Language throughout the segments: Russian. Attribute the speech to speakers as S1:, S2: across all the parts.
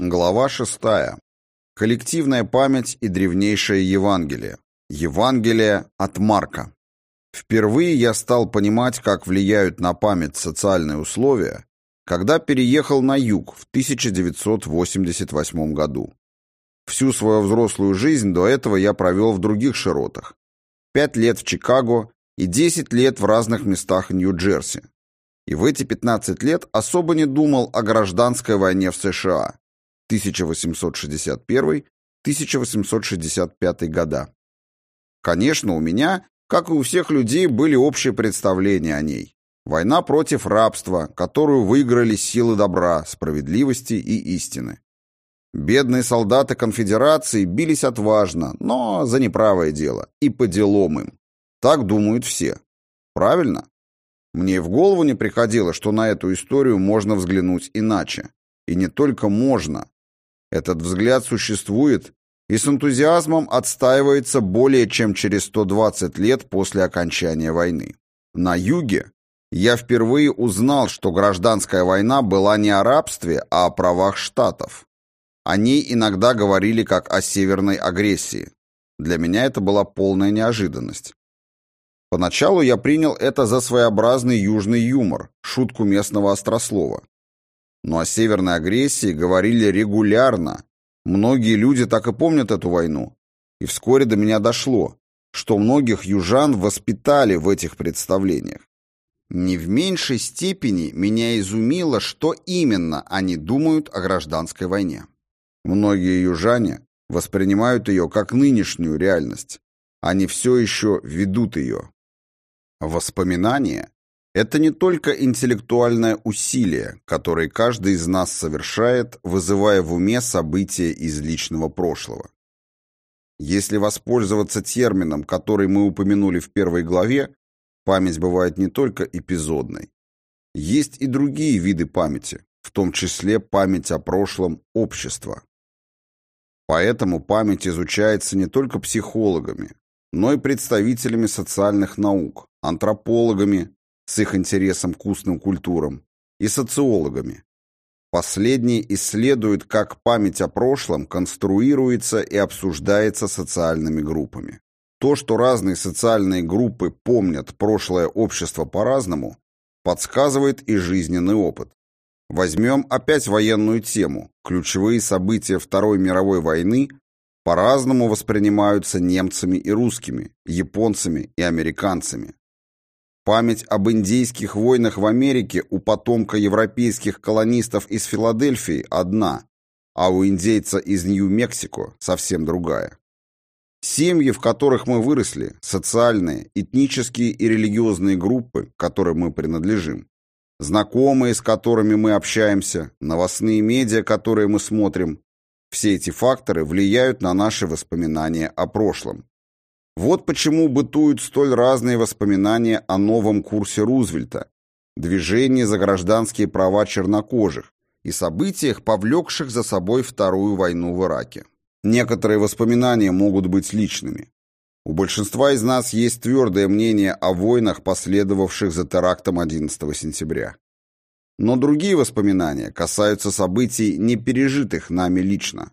S1: Глава 6. Коллективная память и древнейшее Евангелие. Евангелие от Марка. Впервые я стал понимать, как влияют на память социальные условия, когда переехал на юг в 1988 году. Всю свою взрослую жизнь до этого я провел в других широтах. Пять лет в Чикаго и 10 лет в разных местах Нью-Джерси. И в эти 15 лет особо не думал о гражданской войне в США 1861-1865 года. Конечно, у меня, как и у всех людей, были общие представления о ней. Война против рабства, которую выиграли силы добра, справедливости и истины. Бедные солдаты конфедерации бились отважно, но за неправое дело, и по делам им. Так думают все. Правильно? Мне в голову не приходило, что на эту историю можно взглянуть иначе. И не только можно, этот взгляд существует и с энтузиазмом отстаивается более чем через 120 лет после окончания войны. На юге я впервые узнал, что гражданская война была не о рабстве, а о правах штатов. О ней иногда говорили как о северной агрессии. Для меня это была полная неожиданность. Поначалу я принял это за своеобразный южный юмор, шутку местного острослова. Но о северной агрессии говорили регулярно. Многие люди так и помнят эту войну. И вскоре до меня дошло, что многих южан воспитали в этих представлениях. Не в меньшей степени меня изумило, что именно они думают о гражданской войне. Многие южане воспринимают ее как нынешнюю реальность. Они все еще ведут ее. Воспоминания это не только интеллектуальное усилие, которое каждый из нас совершает, вызывая в уме события из личного прошлого. Если воспользоваться термином, который мы упомянули в первой главе, память бывает не только эпизодной. Есть и другие виды памяти, в том числе память о прошлом общества. Поэтому память изучается не только психологами, но и представителями социальных наук, антропологами, с их интересом к устным культурам, и социологами. Последние исследуют, как память о прошлом конструируется и обсуждается социальными группами. То, что разные социальные группы помнят прошлое общество по-разному, подсказывает и жизненный опыт. Возьмем опять военную тему. Ключевые события Второй мировой войны по-разному воспринимаются немцами и русскими, японцами и американцами. Память об индейских войнах в Америке у потомка европейских колонистов из Филадельфии одна, а у индейца из Нью-Мексико совсем другая. Семьи, в которых мы выросли, социальные, этнические и религиозные группы, к которым мы принадлежим, знакомые, с которыми мы общаемся, новостные медиа, которые мы смотрим, все эти факторы влияют на наши воспоминания о прошлом. Вот почему бытуют столь разные воспоминания о новом курсе Рузвельта, движении за гражданские права чернокожих и событиях, повлекших за собой Вторую войну в Ираке. Некоторые воспоминания могут быть личными. У большинства из нас есть твердое мнение о войнах, последовавших за терактом 11 сентября. Но другие воспоминания касаются событий, не пережитых нами лично.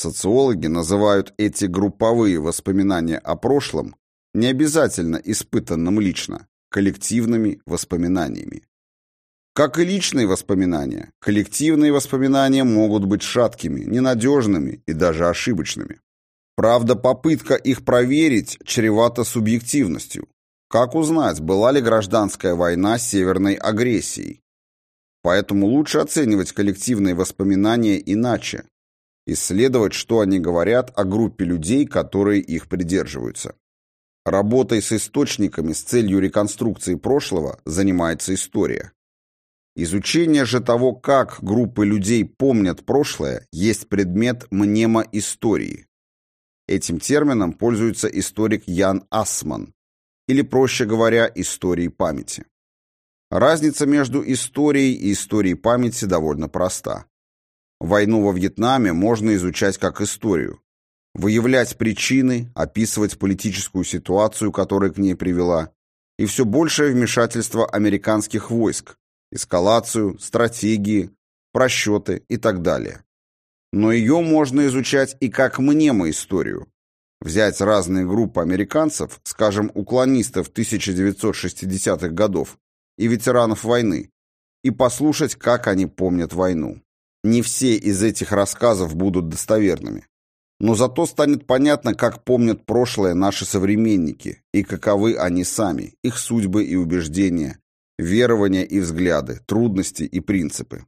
S1: Социологи называют эти групповые воспоминания о прошлом не обязательно испытанным лично, коллективными воспоминаниями. Как и личные воспоминания, коллективные воспоминания могут быть шаткими, ненадежными и даже ошибочными. Правда, попытка их проверить чревата субъективностью. Как узнать, была ли гражданская война северной агрессией? Поэтому лучше оценивать коллективные воспоминания иначе, исследовать, что они говорят о группе людей, которые их придерживаются. Работой с источниками с целью реконструкции прошлого занимается история. Изучение же того, как группы людей помнят прошлое, есть предмет мнемоистории. Этим термином пользуется историк Ян Ассман, или, проще говоря, историей памяти. Разница между историей и историей памяти довольно проста. Войну во Вьетнаме можно изучать как историю. Выявлять причины, описывать политическую ситуацию, которая к ней привела, и все большее вмешательство американских войск, эскалацию, стратегии, просчеты и так далее. но ее можно изучать и как мнемоисторию. Взять разные группы американцев, скажем, уклонистов 1960-х годов и ветеранов войны, и послушать, как они помнят войну. Не все из этих рассказов будут достоверными. Но зато станет понятно, как помнят прошлое наши современники и каковы они сами, их судьбы и убеждения, верования и взгляды, трудности и принципы.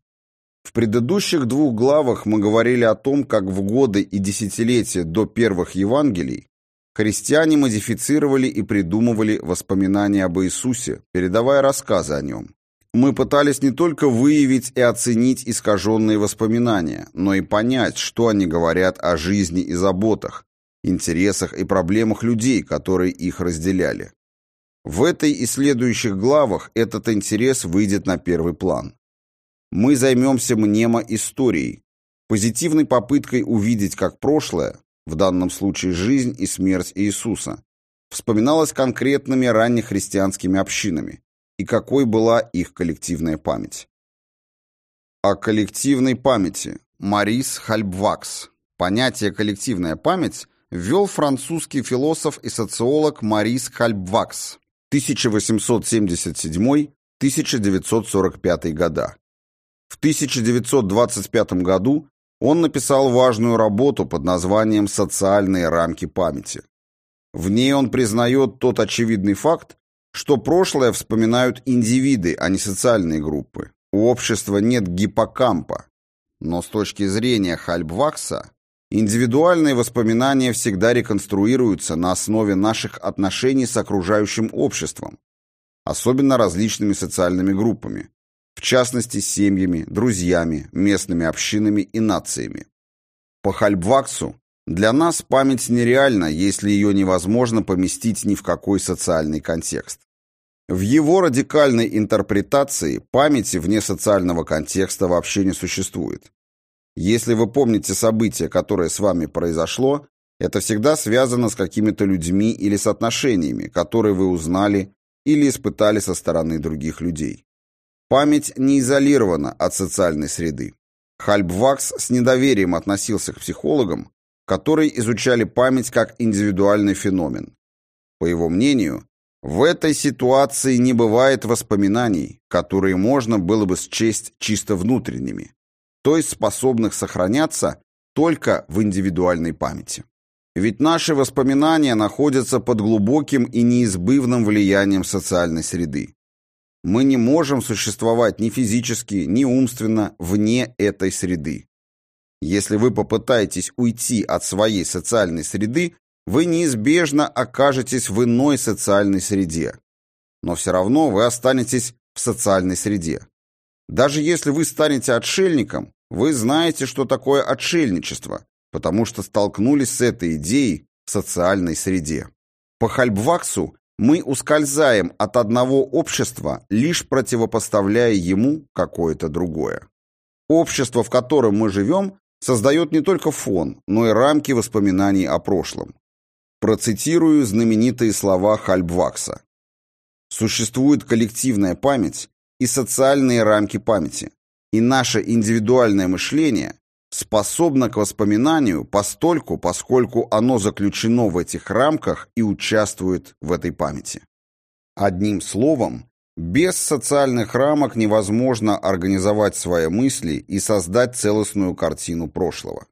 S1: В предыдущих двух главах мы говорили о том, как в годы и десятилетия до первых Евангелий христиане модифицировали и придумывали воспоминания об Иисусе, передавая рассказы о нем. Мы пытались не только выявить и оценить искаженные воспоминания, но и понять, что они говорят о жизни и заботах, интересах и проблемах людей, которые их разделяли. В этой и следующих главах этот интерес выйдет на первый план. Мы займемся мнемо-историей, позитивной попыткой увидеть, как прошлое, в данном случае жизнь и смерть Иисуса, вспоминалось конкретными раннехристианскими общинами, и какой была их коллективная память. О коллективной памяти Марис Хальбвакс. Понятие «коллективная память» ввел французский философ и социолог Марис Хальбвакс 1877-1945 года. В 1925 году он написал важную работу под названием «Социальные рамки памяти». В ней он признает тот очевидный факт, что прошлое вспоминают индивиды, а не социальные группы. У общества нет гиппокампа. Но с точки зрения Хальбвакса, индивидуальные воспоминания всегда реконструируются на основе наших отношений с окружающим обществом, особенно различными социальными группами, в частности семьями, друзьями, местными общинами и нациями. По Хальбваксу для нас память нереальна, если ее невозможно поместить ни в какой социальный контекст. В его радикальной интерпретации памяти вне социального контекста вообще не существует. Если вы помните событие, которое с вами произошло, это всегда связано с какими-то людьми или с отношениями, которые вы узнали или испытали со стороны других людей. Память не изолирована от социальной среды. Хальбвакс с недоверием относился к психологам, которые изучали память как индивидуальный феномен. По его мнению, в этой ситуации не бывает воспоминаний, которые можно было бы счесть чисто внутренними, то есть способных сохраняться только в индивидуальной памяти. Ведь наши воспоминания находятся под глубоким и неизбывным влиянием социальной среды. Мы не можем существовать ни физически, ни умственно вне этой среды. Если вы попытаетесь уйти от своей социальной среды, вы неизбежно окажетесь в иной социальной среде. Но все равно вы останетесь в социальной среде. Даже если вы станете отшельником, вы знаете, что такое отшельничество, потому что столкнулись с этой идеей в социальной среде. По Хальбваксу мы ускользаем от одного общества, лишь противопоставляя ему какое-то другое. Общество, в котором мы живем, создает не только фон, но и рамки воспоминаний о прошлом. Процитирую знаменитые слова Хальбвакса. Существует коллективная память и социальные рамки памяти, и наше индивидуальное мышление способно к воспоминанию постольку, поскольку оно заключено в этих рамках и участвует в этой памяти. Одним словом, без социальных рамок невозможно организовать свои мысли и создать целостную картину прошлого.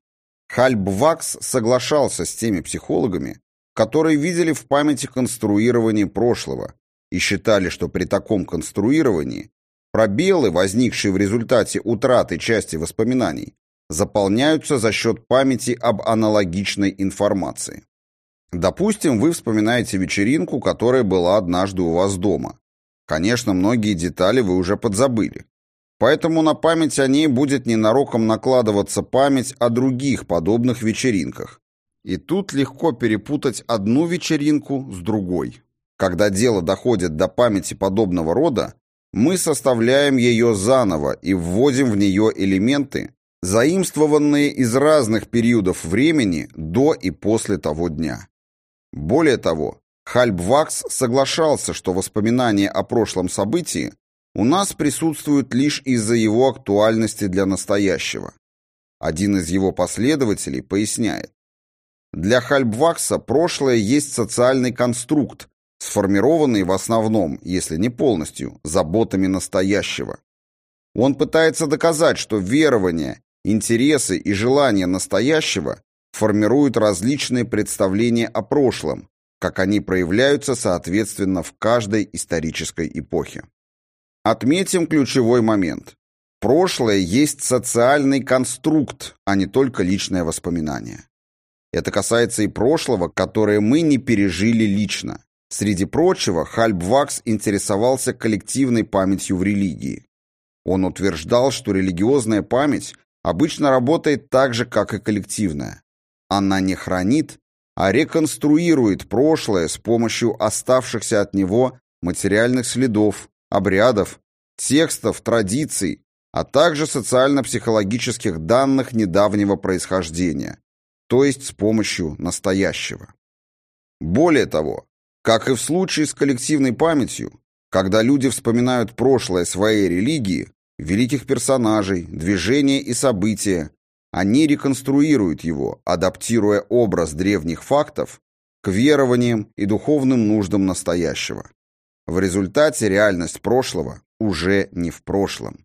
S1: Хальбвакс соглашался с теми психологами, которые видели в памяти конструирование прошлого и считали, что при таком конструировании пробелы, возникшие в результате утраты части воспоминаний, заполняются за счет памяти об аналогичной информации. Допустим, вы вспоминаете вечеринку, которая была однажды у вас дома. Конечно, многие детали вы уже подзабыли. Поэтому на память о ней будет ненароком накладываться память о других подобных вечеринках. И тут легко перепутать одну вечеринку с другой. Когда дело доходит до памяти подобного рода, мы составляем ее заново и вводим в нее элементы, заимствованные из разных периодов времени до и после того дня. Более того, Хальбвакс соглашался, что воспоминания о прошлом событии у нас присутствуют лишь из-за его актуальности для настоящего. Один из его последователей поясняет. Для Хальбвакса прошлое есть социальный конструкт, сформированный в основном, если не полностью, заботами настоящего. Он пытается доказать, что верования, интересы и желания настоящего формируют различные представления о прошлом, как они проявляются соответственно в каждой исторической эпохе. Отметим ключевой момент. Прошлое есть социальный конструкт, а не только личное воспоминание. Это касается и прошлого, которое мы не пережили лично. Среди прочего, Хальбвакс интересовался коллективной памятью в религии. Он утверждал, что религиозная память обычно работает так же, как и коллективная. Она не хранит, а реконструирует прошлое с помощью оставшихся от него материальных следов, обрядов, текстов, традиций, а также социально-психологических данных недавнего происхождения, то есть с помощью настоящего. Более того, как и в случае с коллективной памятью, когда люди вспоминают прошлое своей религии, великих персонажей, движения и события, они реконструируют его, адаптируя образ древних фактов к верованиям и духовным нуждам настоящего. В результате реальность прошлого уже не в прошлом.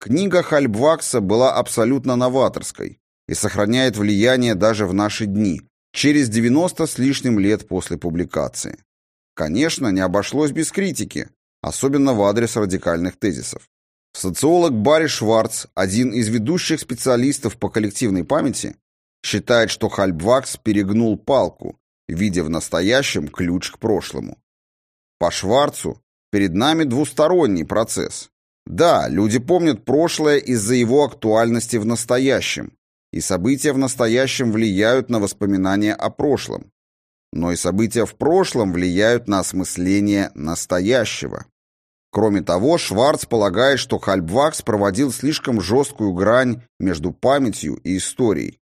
S1: Книга Хальбвакса была абсолютно новаторской и сохраняет влияние даже в наши дни, через 90 с лишним лет после публикации. Конечно, не обошлось без критики, особенно в адрес радикальных тезисов. Социолог Барри Шварц, один из ведущих специалистов по коллективной памяти, считает, что Хальбвакс перегнул палку, видя в настоящем ключ к прошлому. По Шварцу перед нами двусторонний процесс. Да, люди помнят прошлое из-за его актуальности в настоящем, и события в настоящем влияют на воспоминания о прошлом. Но и события в прошлом влияют на осмысление настоящего. Кроме того, Шварц полагает, что Хальбвакс проводил слишком жесткую грань между памятью и историей.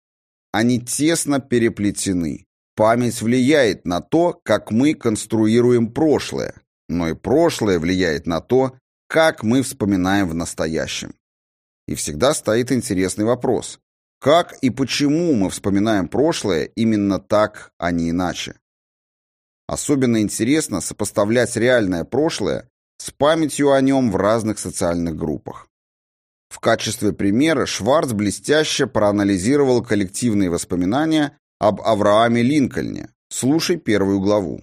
S1: Они тесно переплетены. Память влияет на то, как мы конструируем прошлое, но и прошлое влияет на то, как мы вспоминаем в настоящем. И всегда стоит интересный вопрос. Как и почему мы вспоминаем прошлое именно так, а не иначе? Особенно интересно сопоставлять реальное прошлое с памятью о нем в разных социальных группах. В качестве примера Шварц блестяще проанализировал коллективные воспоминания об Аврааме Линкольне. Слушай первую главу.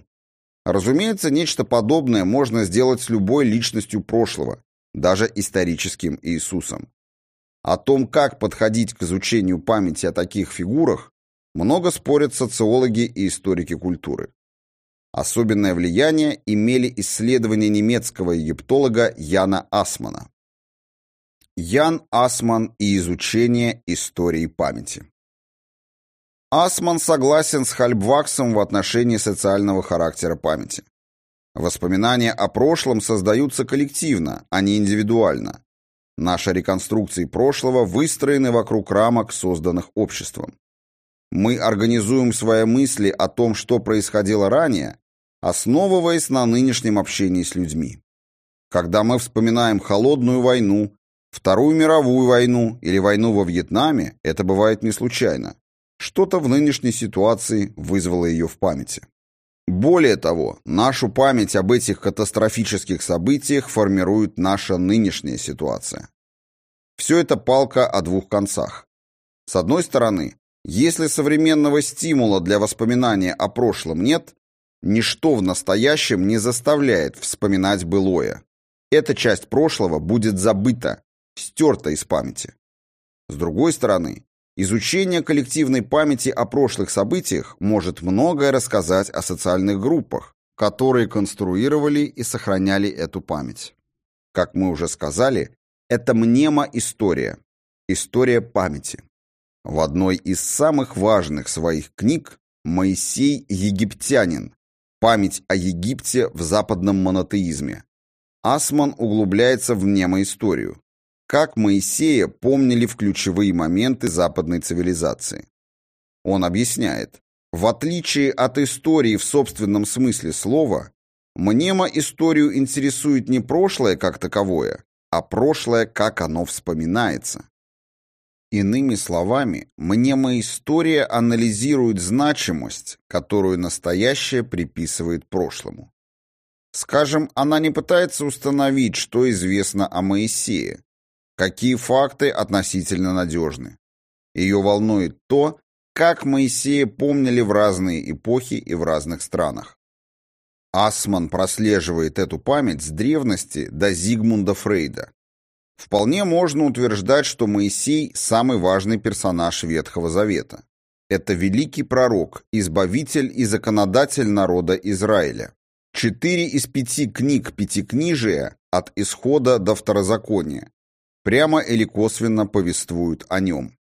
S1: Разумеется, нечто подобное можно сделать с любой личностью прошлого, даже историческим Иисусом. О том, как подходить к изучению памяти о таких фигурах, много спорят социологи и историки культуры. Особенное влияние имели исследования немецкого египтолога Яна Асмана. Ян Асман и изучение истории памяти. Асман согласен с Хальбваксом в отношении социального характера памяти. Воспоминания о прошлом создаются коллективно, а не индивидуально. Наши реконструкции прошлого выстроены вокруг рамок, созданных обществом. Мы организуем свои мысли о том, что происходило ранее, основываясь на нынешнем общении с людьми. Когда мы вспоминаем холодную войну, Вторую мировую войну или войну во Вьетнаме, это бывает не случайно. Что-то в нынешней ситуации вызвало ее в памяти. Более того, нашу память об этих катастрофических событиях формирует наша нынешняя ситуация. Все это палка о двух концах. С одной стороны, если современного стимула для воспоминания о прошлом нет, ничто в настоящем не заставляет вспоминать былое. Эта часть прошлого будет забыта, стерта из памяти. С другой стороны, изучение коллективной памяти о прошлых событиях может многое рассказать о социальных группах, которые конструировали и сохраняли эту память. Как мы уже сказали, это мнемо-история, история памяти. В одной из самых важных своих книг Моисей Египтянин. Память о Египте в западном монотеизме. Асман углубляется в мнемоисторию, как Моисея помнили в ключевые моменты западной цивилизации. Он объясняет, в отличие от истории в собственном смысле слова, мнемо историю интересует не прошлое как таковое, а прошлое, как оно вспоминается. Иными словами, мнемоистория анализирует значимость, которую настоящее приписывает прошлому. Скажем, она не пытается установить, что известно о Моисее, какие факты относительно надежны. Ее волнует то, как Моисея помнили в разные эпохи и в разных странах. Асман прослеживает эту память с древности до Зигмунда Фрейда. Вполне можно утверждать, что Моисей – самый важный персонаж Ветхого Завета. Это великий пророк, избавитель и законодатель народа Израиля. Четыре из пяти книг Пятикнижия от Исхода до Второзакония прямо или косвенно повествуют о нем.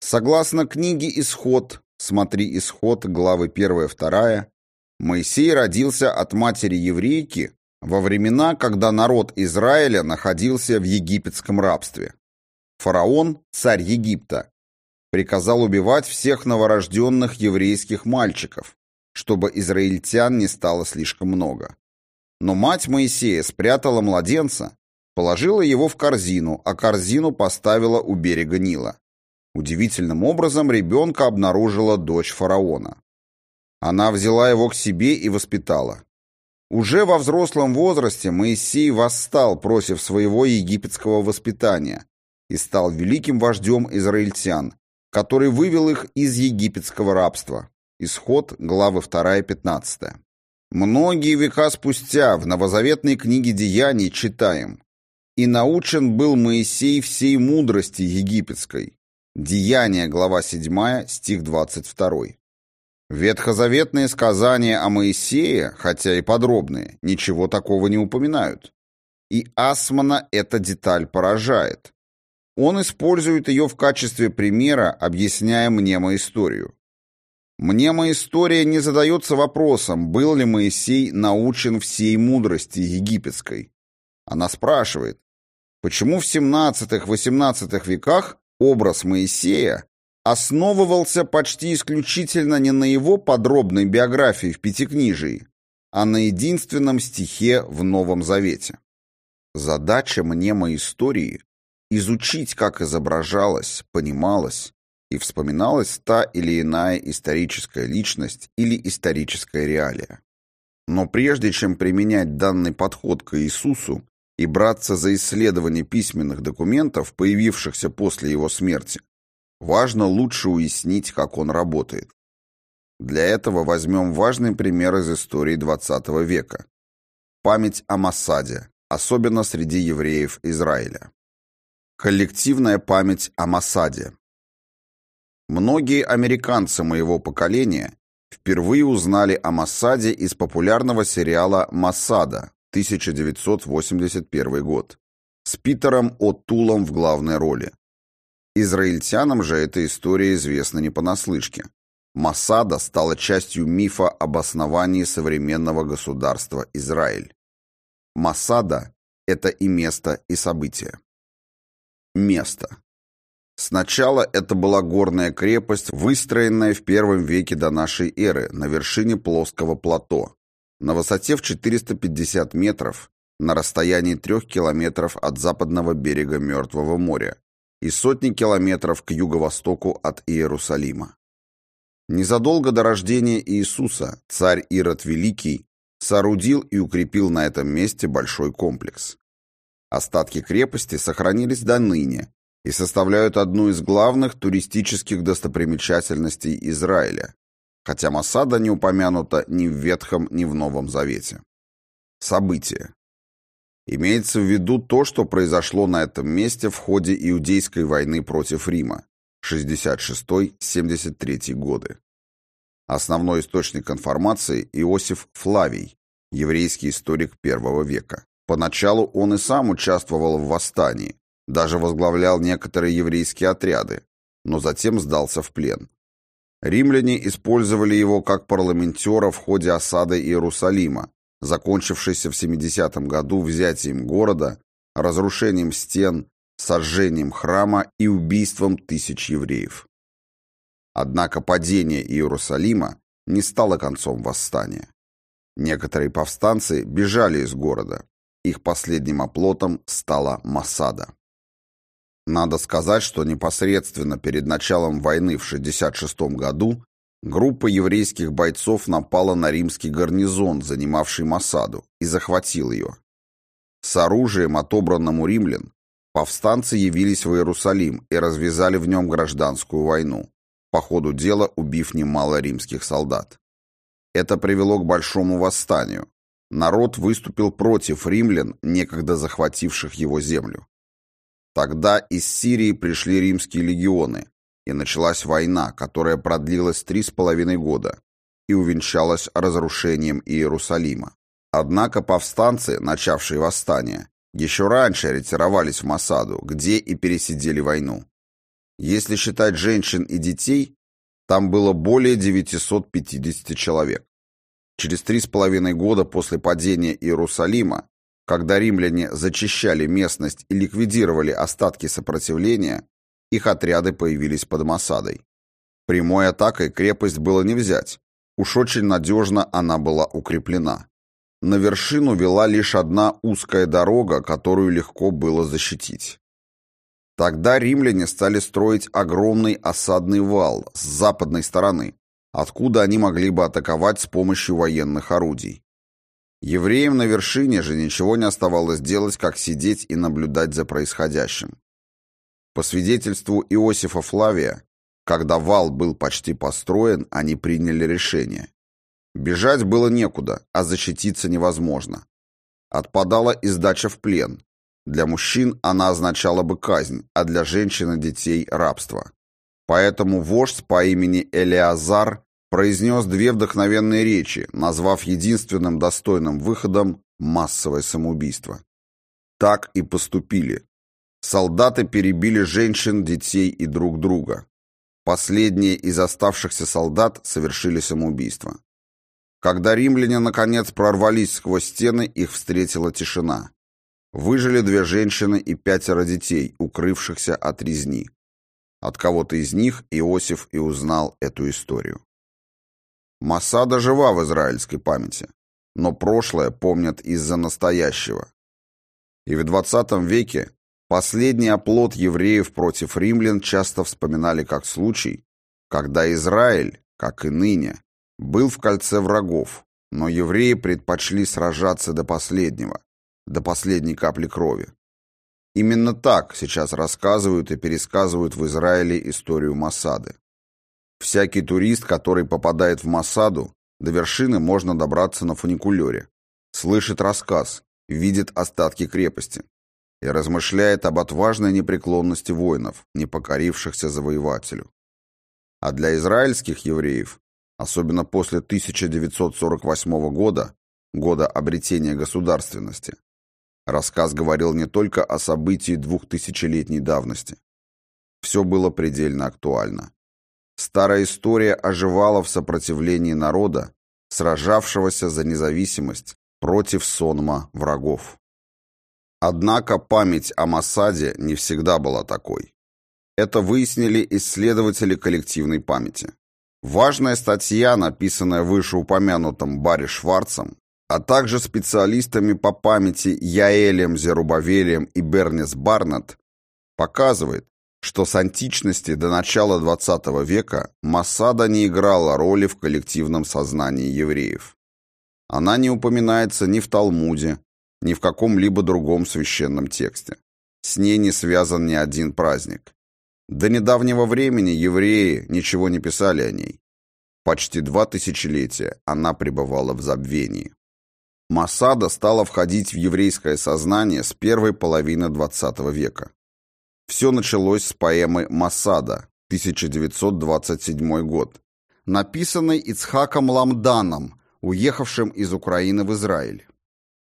S1: Согласно книге «Исход», смотри «Исход», главы 1-2, Моисей родился от матери-еврейки во времена, когда народ Израиля находился в египетском рабстве. Фараон, царь Египта, приказал убивать всех новорожденных еврейских мальчиков, чтобы израильтян не стало слишком много. Но мать Моисея спрятала младенца, положила его в корзину, а корзину поставила у берега Нила. Удивительным образом ребенка обнаружила дочь фараона. Она взяла его к себе и воспитала. Уже во взрослом возрасте Моисей восстал против своего египетского воспитания и стал великим вождем израильтян, который вывел их из египетского рабства. Исход, главы 2 15. Многие века спустя в новозаветной книге Деяний читаем «И научен был Моисей всей мудрости египетской, Деяния, глава 7, стих 22. Ветхозаветные сказания о Моисее, хотя и подробные, ничего такого не упоминают. И Асмана эта деталь поражает. Он использует ее в качестве примера, объясняя мнемоисторию. Мнемоистория не задается вопросом, был ли Моисей научен всей мудрости египетской. Она спрашивает, почему в 17-18 веках Образ Моисея основывался почти исключительно не на его подробной биографии в Пятикнижии, а на единственном стихе в Новом Завете. Задача мнемой истории – изучить, как изображалась, понималась и вспоминалась та или иная историческая личность или историческая реалия. Но прежде чем применять данный подход к Иисусу, и браться за исследование письменных документов, появившихся после его смерти, важно лучше уяснить, как он работает. Для этого возьмем важный пример из истории XX века. Память о Массаде, особенно среди евреев Израиля. Коллективная память о Массаде. Многие американцы моего поколения впервые узнали о Массаде из популярного сериала «Массада», 1981 год, с Питером О'Тулом в главной роли. Израильтянам же эта история известна не понаслышке. Масада стала частью мифа об основании современного государства Израиль. Масада – это и место, и событие. Место. Сначала это была горная крепость, выстроенная в первом веке до нашей эры на вершине плоского плато, на высоте в 450 метров, на расстоянии трех километров от западного берега Мертвого моря и сотни километров к юго-востоку от Иерусалима. Незадолго до рождения Иисуса царь Ирод Великий соорудил и укрепил на этом месте большой комплекс. Остатки крепости сохранились до ныне и составляют одну из главных туристических достопримечательностей Израиля, хотя Масада не упомянута ни в Ветхом, ни в Новом Завете. События. Имеется в виду то, что произошло на этом месте в ходе Иудейской войны против Рима 66-73 годы. Основной источник информации – Иосиф Флавий, еврейский историк первого века. Поначалу он и сам участвовал в восстании, даже возглавлял некоторые еврейские отряды, но затем сдался в плен. Римляне использовали его как парламентера в ходе осады Иерусалима, закончившейся в 70 году взятием города, разрушением стен, сожжением храма и убийством тысяч евреев. Однако падение Иерусалима не стало концом восстания. Некоторые повстанцы бежали из города. Их последним оплотом стала Масада. Надо сказать, что непосредственно перед началом войны в 1966 году группа еврейских бойцов напала на римский гарнизон, занимавший Масаду, и захватил ее. С оружием, отобранным у римлян, повстанцы явились в Иерусалим и развязали в нем гражданскую войну, по ходу дела убив немало римских солдат. Это привело к большому восстанию. Народ выступил против римлян, некогда захвативших его землю. Тогда из Сирии пришли римские легионы, и началась война, которая продлилась три с половиной года и увенчалась разрушением Иерусалима. Однако повстанцы, начавшие восстание, еще раньше ретировались в Масаду, где и пересидели войну. Если считать женщин и детей, там было более 950 человек. Через три с половиной года после падения Иерусалима, когда римляне зачищали местность и ликвидировали остатки сопротивления, их отряды появились под Масадой. Прямой атакой крепость было не взять. Уж очень надежно она была укреплена. На вершину вела лишь одна узкая дорога, которую легко было защитить. Тогда римляне стали строить огромный осадный вал с западной стороны, откуда они могли бы атаковать с помощью военных орудий. Евреям на вершине же ничего не оставалось делать, как сидеть и наблюдать за происходящим. По свидетельству Иосифа Флавия, когда вал был почти построен, они приняли решение. Бежать было некуда, а защититься невозможно. Отпадала и сдача в плен. Для мужчин она означала бы казнь, а для женщин и детей – рабство. Поэтому вождь по имени Элиазар произнес две вдохновенные речи, назвав единственным достойным выходом массовое самоубийство. Так и поступили. Солдаты перебили женщин, детей и друг друга. Последние из оставшихся солдат совершили самоубийство. Когда римляне наконец прорвались сквозь стены, их встретила тишина. Выжили две женщины и пятеро детей, укрывшихся от резни. От кого-то из них Иосиф и узнал эту историю. Масада жива в израильской памяти, но прошлое помнят из-за настоящего. И в 20 веке последний оплот евреев против римлян часто вспоминали как случай, когда Израиль, как и ныне, был в кольце врагов, но евреи предпочли сражаться до последнего, до последней капли крови. Именно так сейчас рассказывают и пересказывают в Израиле историю Масады. Всякий турист, который попадает в Масаду, до вершины можно добраться на фуникулере, слышит рассказ, видит остатки крепости и размышляет об отважной непреклонности воинов, не покорившихся завоевателю. А для израильских евреев особенно после 1948 года, года обретения государственности. Рассказ говорил не только о событии двухтысячелетней давности. Все было предельно актуально. Старая история оживала в сопротивлении народа, сражавшегося за независимость против сонма врагов. Однако память о Масаде не всегда была такой. Это выяснили исследователи коллективной памяти. Важная статья, написанная вышеупомянутым Барри Шварцем, а также специалистами по памяти Яэлем Зерубавелем и Бернис Барнетт, показывает, что с античности до начала XX века Масада не играла роли в коллективном сознании евреев. Она не упоминается ни в Талмуде, ни в каком-либо другом священном тексте. С ней не связан ни один праздник. До недавнего времени евреи ничего не писали о ней. Почти два тысячелетия она пребывала в забвении. Масада стала входить в еврейское сознание с первой половины XX века. Все началось с поэмы «Масада» 1927 год, написанной Ицхаком Ламданом, уехавшим из Украины в Израиль.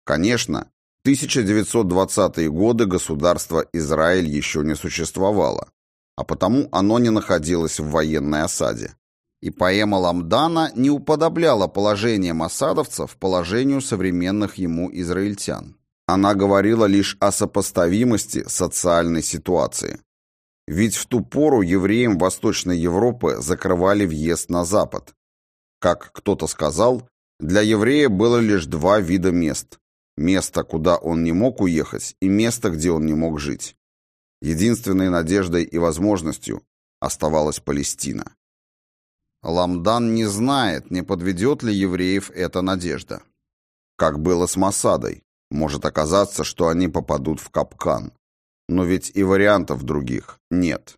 S1: Конечно, 1920-е годы государство Израиль еще не существовало, а потому оно не находилось в военной осаде. И поэма Ламдана не уподобляла положение масадовцев положению современных ему израильтян. Она говорила лишь о сопоставимости социальной ситуации. Ведь в ту пору евреям Восточной Европы закрывали въезд на Запад. Как кто-то сказал, для еврея было лишь два вида мест. Место, куда он не мог уехать, и место, где он не мог жить. Единственной надеждой и возможностью оставалась Палестина. Ламдан не знает, не подведет ли евреев эта надежда. Как было с Масадой, может оказаться, что они попадут в капкан. Но ведь и вариантов других нет.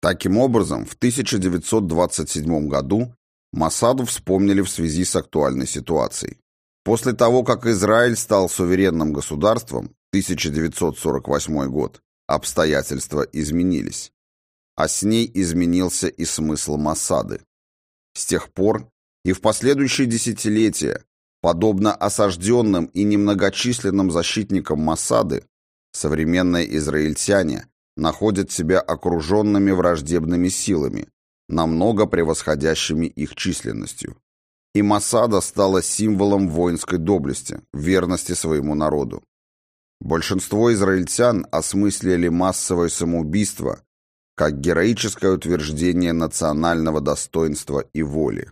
S1: Таким образом, в 1927 году Масаду вспомнили в связи с актуальной ситуацией. После того, как Израиль стал суверенным государством, 1948 год, обстоятельства изменились. А с ней изменился и смысл Масады. С тех пор и в последующие десятилетия, подобно осажденным и немногочисленным защитникам Масады, современные израильтяне находят себя окруженными враждебными силами, намного превосходящими их численностью. И Масада стала символом воинской доблести, верности своему народу. Большинство израильтян осмыслили массовое самоубийство как героическое утверждение национального достоинства и воли.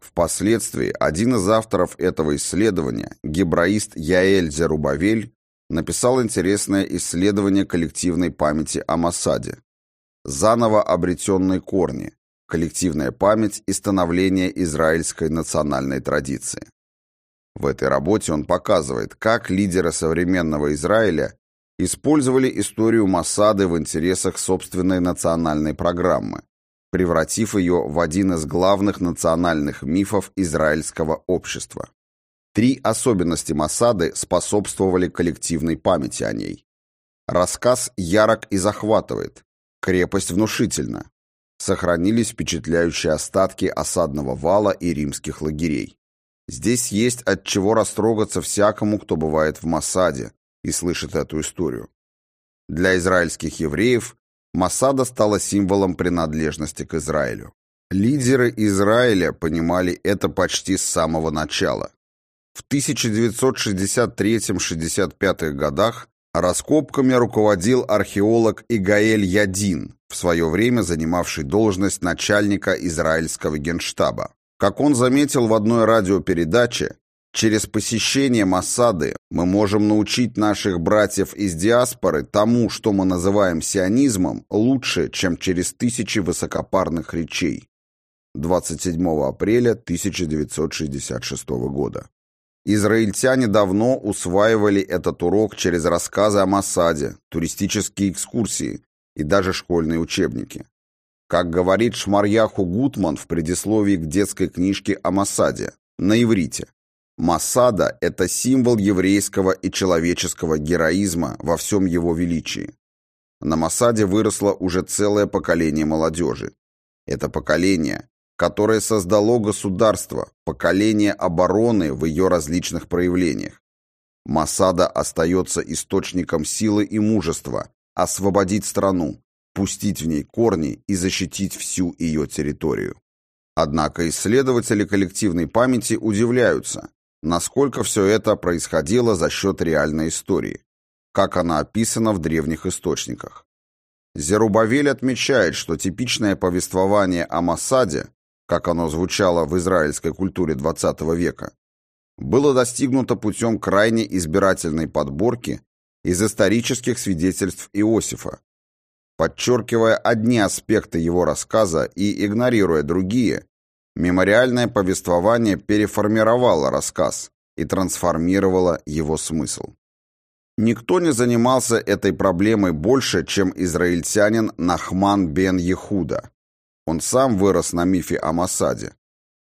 S1: Впоследствии один из авторов этого исследования, гебраист Яэль Зерубавель, написал интересное исследование коллективной памяти о Масаде. Заново обретенные корни, коллективная память и становление израильской национальной традиции. В этой работе он показывает, как лидеры современного Израиля использовали историю Масады в интересах собственной национальной программы, превратив ее в один из главных национальных мифов израильского общества. Три особенности Масады способствовали коллективной памяти о ней. Рассказ ярок и захватывает, крепость внушительна, сохранились впечатляющие остатки осадного вала и римских лагерей. Здесь есть от чего растрогаться всякому, кто бывает в Масаде и слышит эту историю. Для израильских евреев Масада стала символом принадлежности к Израилю. Лидеры Израиля понимали это почти с самого начала. В 1963-65 годах раскопками руководил археолог Игаэль Ядин, в свое время занимавший должность начальника израильского генштаба. Как он заметил в одной радиопередаче, через посещение Массады мы можем научить наших братьев из диаспоры тому, что мы называем сионизмом, лучше, чем через тысячи высокопарных речей. 27 апреля 1966 года. Израильтяне давно усваивали этот урок через рассказы о Массаде, туристические экскурсии и даже школьные учебники. Как говорит Шмарьяху Гутман в предисловии к детской книжке о Масаде на иврите, Масада – это символ еврейского и человеческого героизма во всем его величии. На Масаде выросло уже целое поколение молодежи. Это поколение, которое создало государство, поколение обороны в ее различных проявлениях. Масада остается источником силы и мужества освободить страну, пустить в ней корни и защитить всю ее территорию. Однако исследователи коллективной памяти удивляются, насколько все это происходило за счет реальной истории, как она описана в древних источниках. Зерубавель отмечает, что типичное повествование о Масаде, как оно звучало в израильской культуре XX века, было достигнуто путем крайне избирательной подборки из исторических свидетельств Иосифа, Подчеркивая одни аспекты его рассказа и игнорируя другие, мемориальное повествование переформировало рассказ и трансформировало его смысл. Никто не занимался этой проблемой больше, чем израильтянин Нахман бен Ехуда. Он сам вырос на мифе о Масаде.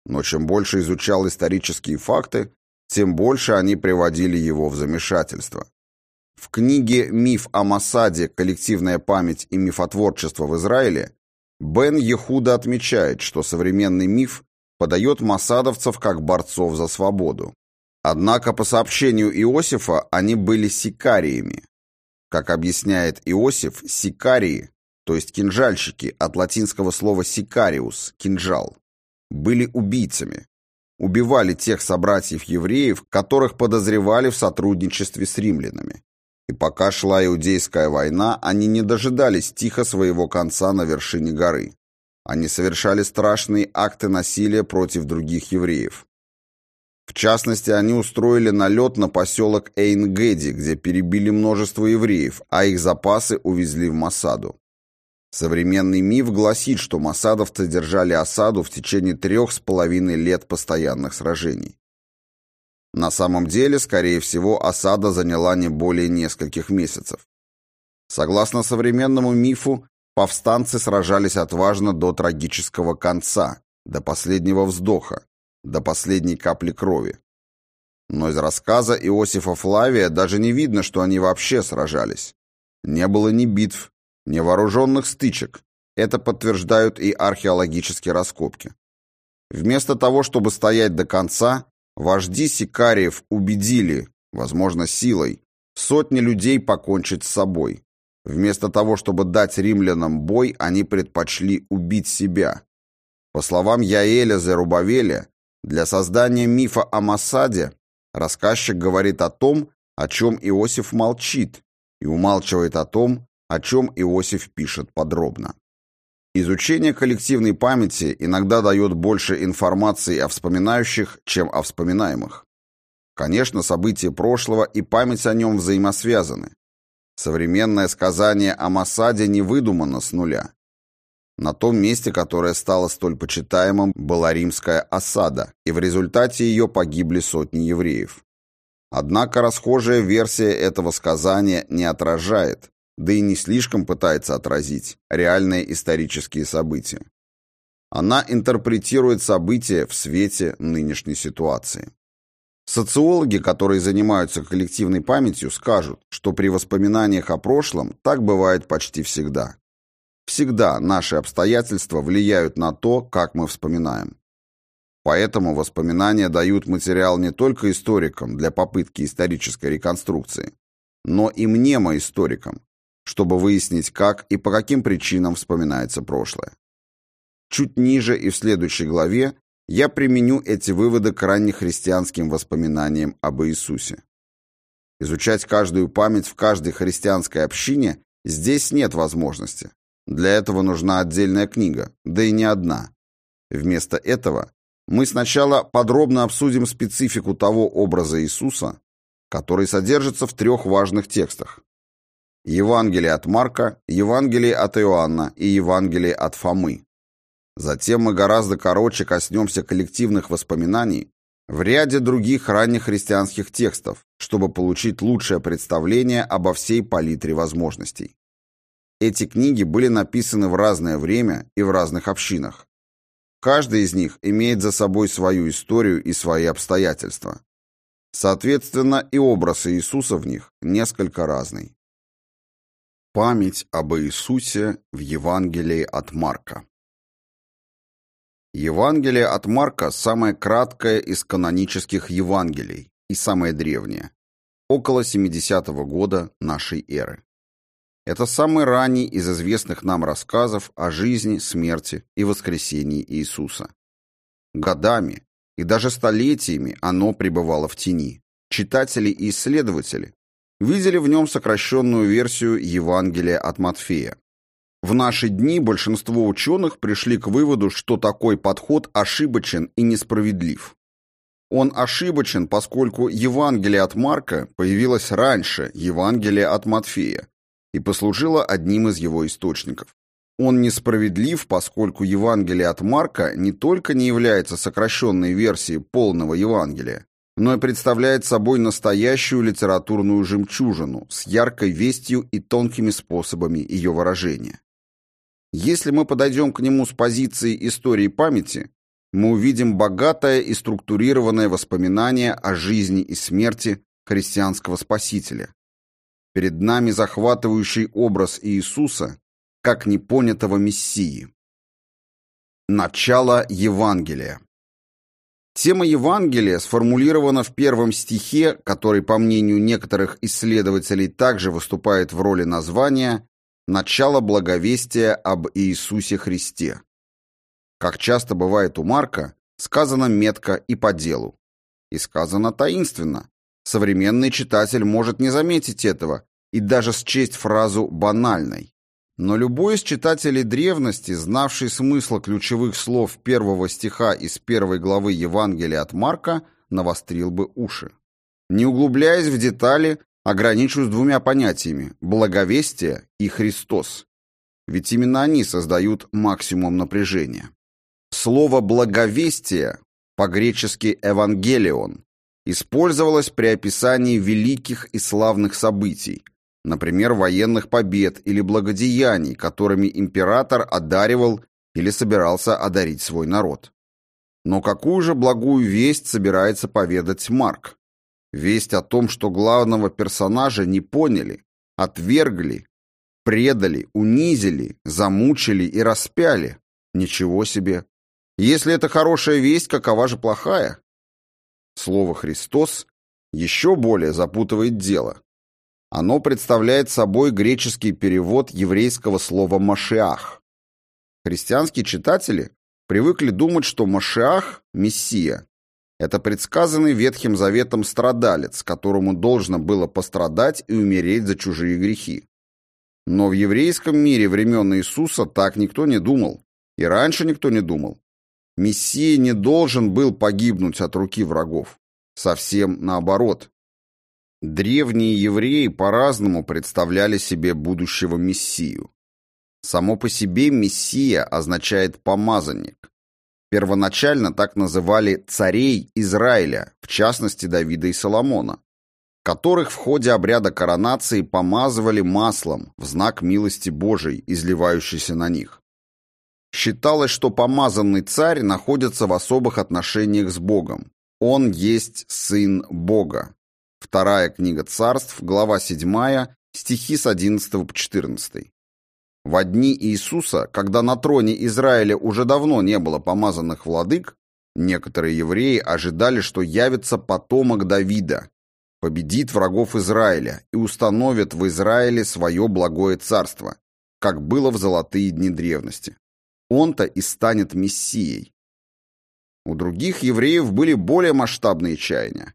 S1: Но чем больше изучал исторические факты, тем больше они приводили его в замешательство. В книге «Миф о Масаде. Коллективная память и мифотворчество в Израиле» Бен Ехуда отмечает, что современный миф подает масадовцев как борцов за свободу. Однако, по сообщению Иосифа, они были сикариями. Как объясняет Иосиф, сикарии, то есть кинжальщики, от латинского слова «сикариус» – кинжал, были убийцами. Убивали тех собратьев-евреев, которых подозревали в сотрудничестве с римлянами. И пока шла Иудейская война, они не дожидались тихо своего конца на вершине горы. Они совершали страшные акты насилия против других евреев. В частности, они устроили налет на поселок Эйнгеди, где перебили множество евреев, а их запасы увезли в Масаду. Современный миф гласит, что масадовцы держали осаду в течение трех с половиной лет постоянных сражений. На самом деле, скорее всего, осада заняла не более нескольких месяцев. Согласно современному мифу, повстанцы сражались отважно до трагического конца, до последнего вздоха, до последней капли крови. Но из рассказа Иосифа Флавия даже не видно, что они вообще сражались. Не было ни битв, ни вооруженных стычек. Это подтверждают и археологические раскопки. Вместо того, чтобы стоять до конца, вожди сикариев убедили, возможно, силой, сотни людей покончить с собой. Вместо того, чтобы дать римлянам бой, они предпочли убить себя. По словам Яэля Зерубавеля, для создания мифа о Масаде рассказчик говорит о том, о чем Иосиф молчит, и умалчивает о том, о чем Иосиф пишет подробно. Изучение коллективной памяти иногда дает больше информации о вспоминающих, чем о вспоминаемых. Конечно, события прошлого и память о нем взаимосвязаны. Современное сказание о Масаде не выдумано с нуля. На том месте, которое стало столь почитаемым, была римская осада, и в результате ее погибли сотни евреев. Однако расхожая версия этого сказания не отражает, да и не слишком пытается отразить, реальные исторические события. Она интерпретирует события в свете нынешней ситуации. Социологи, которые занимаются коллективной памятью, скажут, что при воспоминаниях о прошлом так бывает почти всегда. Всегда наши обстоятельства влияют на то, как мы вспоминаем. Поэтому воспоминания дают материал не только историкам для попытки исторической реконструкции, но и мнемоисторикам, чтобы выяснить, как и по каким причинам вспоминается прошлое. Чуть ниже и в следующей главе я применю эти выводы к раннехристианским воспоминаниям об Иисусе. Изучать каждую память в каждой христианской общине здесь нет возможности. Для этого нужна отдельная книга, да и не одна. Вместо этого мы сначала подробно обсудим специфику того образа Иисуса, который содержится в трех важных текстах. Евангелие от Марка, Евангелие от Иоанна и Евангелие от Фомы. Затем мы гораздо короче коснемся коллективных воспоминаний в ряде других ранних христианских текстов, чтобы получить лучшее представление обо всей палитре возможностей. Эти книги были написаны в разное время и в разных общинах. Каждая из них имеет за собой свою историю и свои обстоятельства. Соответственно, и образ Иисуса в них несколько разный. Память об Иисусе в Евангелии от Марка Евангелие от Марка самое краткое из канонических Евангелий и самое древнее, около 70-го года нашей эры. Это самый ранний из известных нам рассказов о жизни, смерти и воскресении Иисуса. Годами и даже столетиями оно пребывало в тени. Читатели и исследователи видели в нем сокращенную версию Евангелия от Матфея, в наши дни большинство ученых пришли к выводу, что такой подход ошибочен и несправедлив. Он ошибочен, поскольку Евангелие от Марка появилось раньше Евангелия от Матфея и послужило одним из его источников. Он несправедлив, поскольку Евангелие от Марка не только не является сокращенной версией полного Евангелия, но и представляет собой настоящую литературную жемчужину с яркой вестью и тонкими способами ее выражения. Если мы подойдем к нему с позиции истории памяти, мы увидим богатое и структурированное воспоминание о жизни и смерти христианского спасителя. Перед нами захватывающий образ Иисуса как непонятого Мессии. Начало Евангелия. Тема Евангелия сформулирована в первом стихе, который, по мнению некоторых исследователей, также выступает в роли названия Начало благовестия об Иисусе Христе. Как часто бывает у Марка, сказано метко и по делу. И сказано таинственно. Современный читатель может не заметить этого и даже счесть фразу банальной. Но любой из читателей древности, знавший смысл ключевых слов первого стиха из первой главы Евангелия от Марка, навострил бы уши. Не углубляясь в детали, ограничусь двумя понятиями – благовестие и Христос. Ведь именно они создают максимум напряжения. Слово «благовестие» по-гречески «евангелион» использовалось при описании великих и славных событий, например, военных побед или благодеяний, которыми император одаривал или собирался одарить свой народ. Но какую же благую весть собирается поведать Марк? Весть о том, что главного персонажа не поняли, отвергли, предали, унизили, замучили и распяли. Ничего себе! Если это хорошая весть, какова же плохая? Слово «Христос» еще более запутывает дело. Оно представляет собой греческий перевод еврейского слова «машиах». Христианские читатели привыкли думать, что Машиах, Мессия, это предсказанный Ветхим Заветом страдалец, которому должно было пострадать и умереть за чужие грехи. Но в еврейском мире времен Иисуса так никто не думал, и раньше никто не думал. Мессия не должен был погибнуть от руки врагов. Совсем наоборот. Древние евреи по-разному представляли себе будущего Мессию. Само по себе Мессия означает «помазанник». Первоначально так называли царей Израиля, в частности Давида и Соломона, которых в ходе обряда коронации помазывали маслом в знак милости Божией, изливающейся на них. Считалось, что помазанный царь находится в особых отношениях с Богом. Он есть сын Бога. Вторая книга царств, глава 7, стихи с 11 по 14. В дни Иисуса, когда на троне Израиля уже давно не было помазанных владык, некоторые евреи ожидали, что явится потомок Давида, победит врагов Израиля и установит в Израиле свое благое царство, как было в золотые дни древности. Он-то и станет мессией. У других евреев были более масштабные чаяния.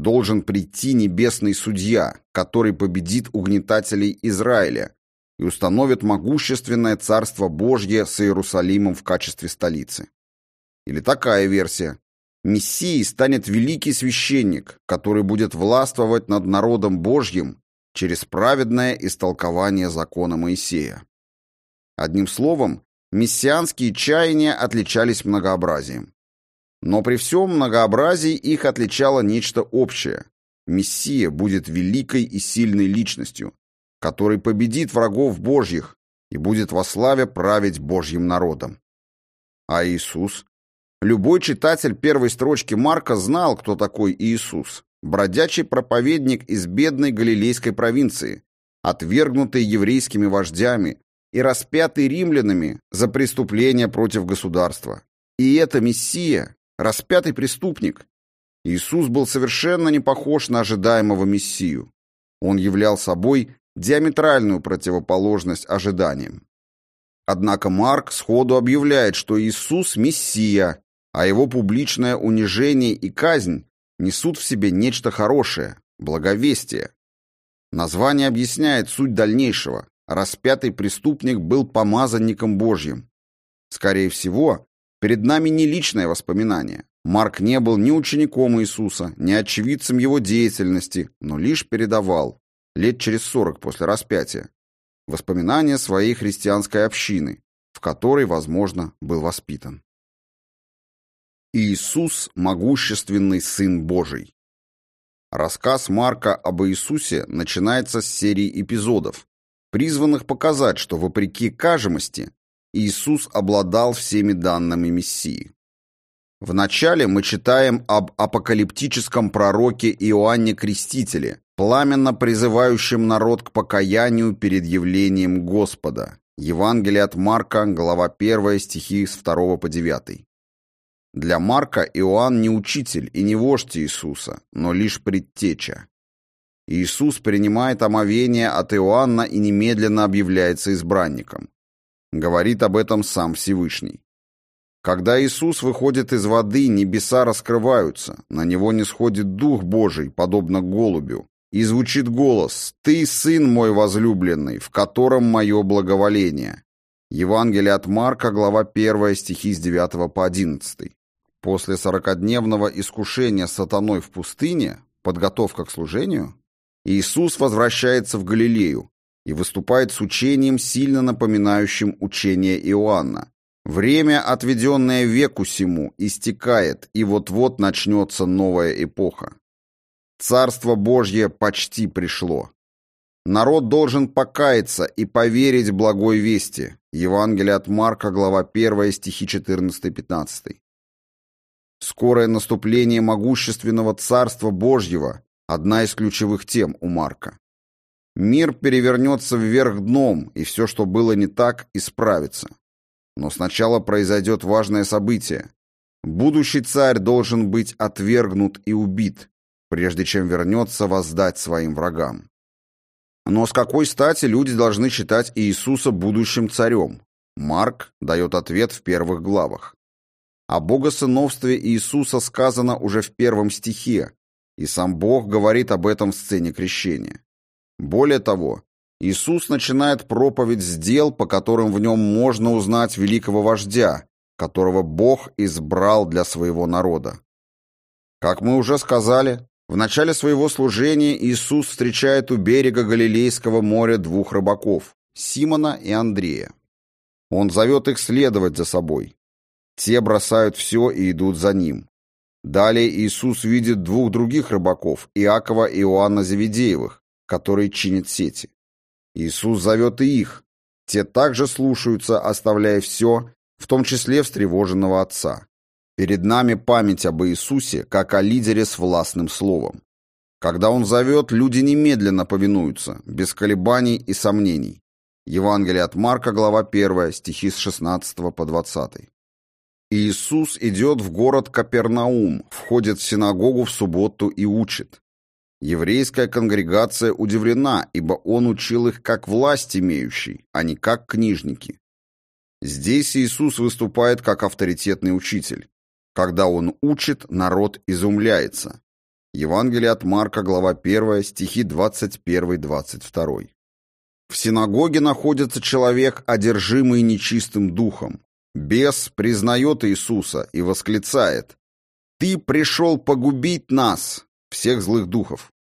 S1: Должен прийти небесный судья, который победит угнетателей Израиля и установит могущественное Царство Божье с Иерусалимом в качестве столицы. Или такая версия. Мессией станет великий священник, который будет властвовать над народом Божьим через праведное истолкование закона Моисея. Одним словом, мессианские чаяния отличались многообразием. Но при всем многообразии их отличало нечто общее. Мессия будет великой и сильной личностью, который победит врагов Божьих и будет во славе править Божьим народом. А Иисус? Любой читатель первой строчки Марка знал, кто такой Иисус. Бродячий проповедник из бедной галилейской провинции, отвергнутый еврейскими вождями и распятый римлянами за преступления против государства. И это Мессия, распятый преступник. Иисус был совершенно не похож на ожидаемого Мессию. Он являл собой диаметральную противоположность ожиданиям. Однако Марк сходу объявляет, что Иисус – Мессия, а его публичное унижение и казнь несут в себе нечто хорошее – благовестие. Название объясняет суть дальнейшего. Распятый преступник был помазанником Божьим. Скорее всего, перед нами не личное воспоминание. Марк не был ни учеником Иисуса, ни очевидцем его деятельности, но лишь передавал, лет через сорок после распятия, воспоминания своей христианской общины, в которой, возможно, был воспитан. Иисус – могущественный Сын Божий. Рассказ Марка об Иисусе начинается с серии эпизодов, призванных показать, что, вопреки кажемости, Иисус обладал всеми данными Мессии. Вначале мы читаем об апокалиптическом пророке Иоанне Крестителе, пламенно призывающим народ к покаянию перед явлением Господа. Евангелие от Марка, глава 1, стихи с 2 по 9. Для Марка Иоанн не учитель и не вождь Иисуса, но лишь предтеча. Иисус принимает омовение от Иоанна и немедленно объявляется избранником. Говорит об этом сам Всевышний. Когда Иисус выходит из воды, небеса раскрываются, на него не сходит Дух Божий, подобно голубю, и звучит голос «Ты, Сын мой возлюбленный, в котором мое благоволение». Евангелие от Марка, глава 1, стихи с 9 по 11. После сорокадневного искушения сатаной в пустыне, подготовка к служению, Иисус возвращается в Галилею и выступает с учением, сильно напоминающим учение Иоанна. Время, отведенное веку сему, истекает, и вот-вот начнется новая эпоха. Царство Божье почти пришло. Народ должен покаяться и поверить благой вести. Евангелие от Марка, глава 1, стихи 14-15. Скорое наступление могущественного Царства Божьего – одна из ключевых тем у Марка. Мир перевернется вверх дном, и все, что было не так, исправится. Но сначала произойдет важное событие. Будущий царь должен быть отвергнут и убит, прежде чем вернется воздать своим врагам. Но с какой стати люди должны считать Иисуса будущим царем? Марк дает ответ в первых главах. О богосыновстве Иисуса сказано уже в первом стихе, и сам Бог говорит об этом в сцене крещения. Более того, Иисус начинает проповедь с дел, по которым в нем можно узнать великого вождя, которого Бог избрал для своего народа. Как мы уже сказали, в начале своего служения Иисус встречает у берега Галилейского моря двух рыбаков – Симона и Андрея. Он зовет их следовать за собой. Те бросают все и идут за ним. Далее Иисус видит двух других рыбаков – Иакова и Иоанна Завидеевых, которые чинят сети. Иисус зовет и их. Те также слушаются, оставляя все, в том числе встревоженного отца. Перед нами память об Иисусе, как о лидере с властным словом. Когда Он зовет, люди немедленно повинуются, без колебаний и сомнений. Евангелие от Марка, глава 1, стихи с 16 по 20. Иисус идет в город Капернаум, входит в синагогу в субботу и учит. Еврейская конгрегация удивлена, ибо он учил их как власть имеющий, а не как книжники. Здесь Иисус выступает как авторитетный учитель. Когда он учит, народ изумляется. Евангелие от Марка, глава 1, стихи 21-22. В синагоге находится человек, одержимый нечистым духом. Бес признает Иисуса и восклицает «Ты пришел погубить нас, всех злых духов.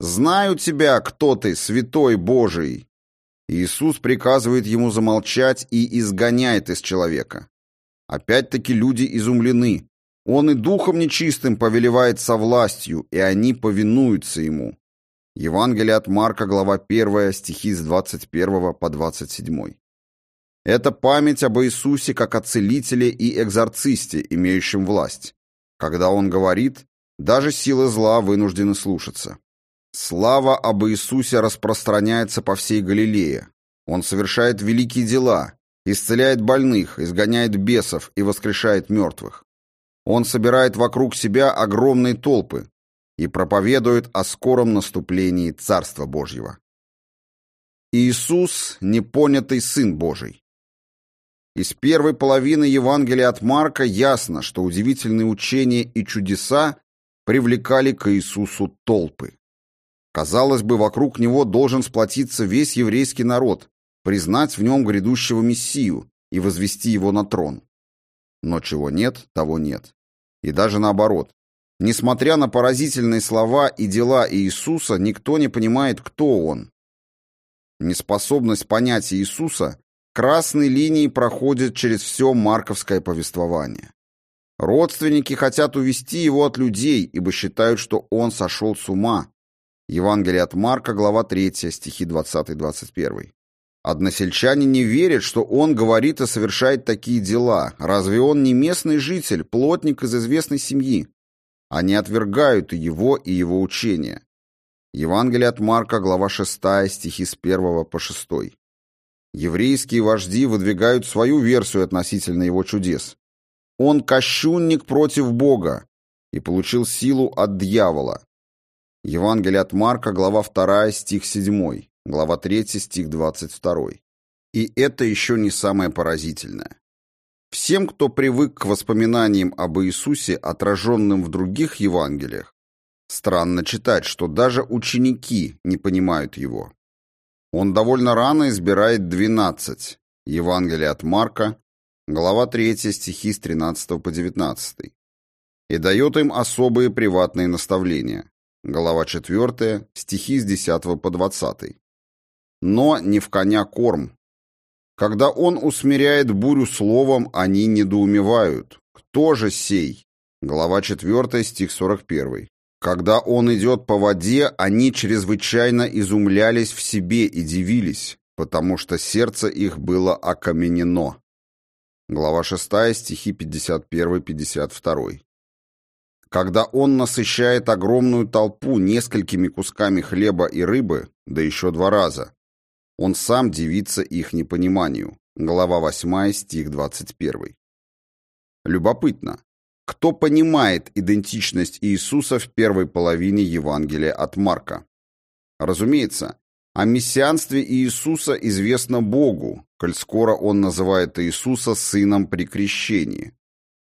S1: Знаю тебя, кто ты, святой Божий». Иисус приказывает ему замолчать и изгоняет из человека. Опять-таки люди изумлены. Он и духом нечистым повелевает со властью, и они повинуются ему. Евангелие от Марка, глава 1, стихи с 21 по 27. Это память об Иисусе как о целителе и экзорцисте, имеющем власть. Когда он говорит, даже силы зла вынуждены слушаться. Слава об Иисусе распространяется по всей Галилее. Он совершает великие дела, исцеляет больных, изгоняет бесов и воскрешает мертвых. Он собирает вокруг себя огромные толпы и проповедует о скором наступлении Царства Божьего. Иисус – непонятый Сын Божий. Из первой половины Евангелия от Марка ясно, что удивительные учения и чудеса привлекали к Иисусу толпы. Казалось бы, вокруг него должен сплотиться весь еврейский народ, признать в нем грядущего Мессию и возвести его на трон. Но чего нет, того нет. И даже наоборот. Несмотря на поразительные слова и дела Иисуса, никто не понимает, кто Он. Неспособность понять Иисуса красной линией проходит через все марковское повествование. Родственники хотят увести его от людей, ибо считают, что он сошел с ума. Евангелие от Марка, глава 3, стихи 20-21. Односельчане не верят, что он говорит и совершает такие дела. Разве он не местный житель, плотник из известной семьи? Они отвергают его, и его учения. Евангелие от Марка, глава 6, стихи с 1 по 6. Еврейские вожди выдвигают свою версию относительно его чудес. Он кощунник против Бога и получил силу от дьявола. Евангелие от Марка, глава 2, стих 7. Глава 3, стих 22. И это еще не самое поразительное. Всем, кто привык к воспоминаниям об Иисусе, отраженным в других Евангелиях, странно читать, что даже ученики не понимают его. Он довольно рано избирает 12. Евангелие от Марка, глава 3, стихи с 13 по 19. и дает им особые приватные наставления. Глава 4, стихи с 10 по 20. Но не в коня корм. Когда он усмиряет бурю словом, они недоумевают. Кто же сей? Глава 4, стих 41. Когда он идет по воде, они чрезвычайно изумлялись в себе и дивились, потому что сердце их было окаменено. Глава 6, стихи 51-52. Когда он насыщает огромную толпу несколькими кусками хлеба и рыбы, да еще два раза, он сам дивится их непониманию. Глава 8, стих 21. Любопытно, кто понимает идентичность Иисуса в первой половине Евангелия от Марка? Разумеется, о мессианстве Иисуса известно Богу, коль скоро он называет Иисуса сыном при крещении.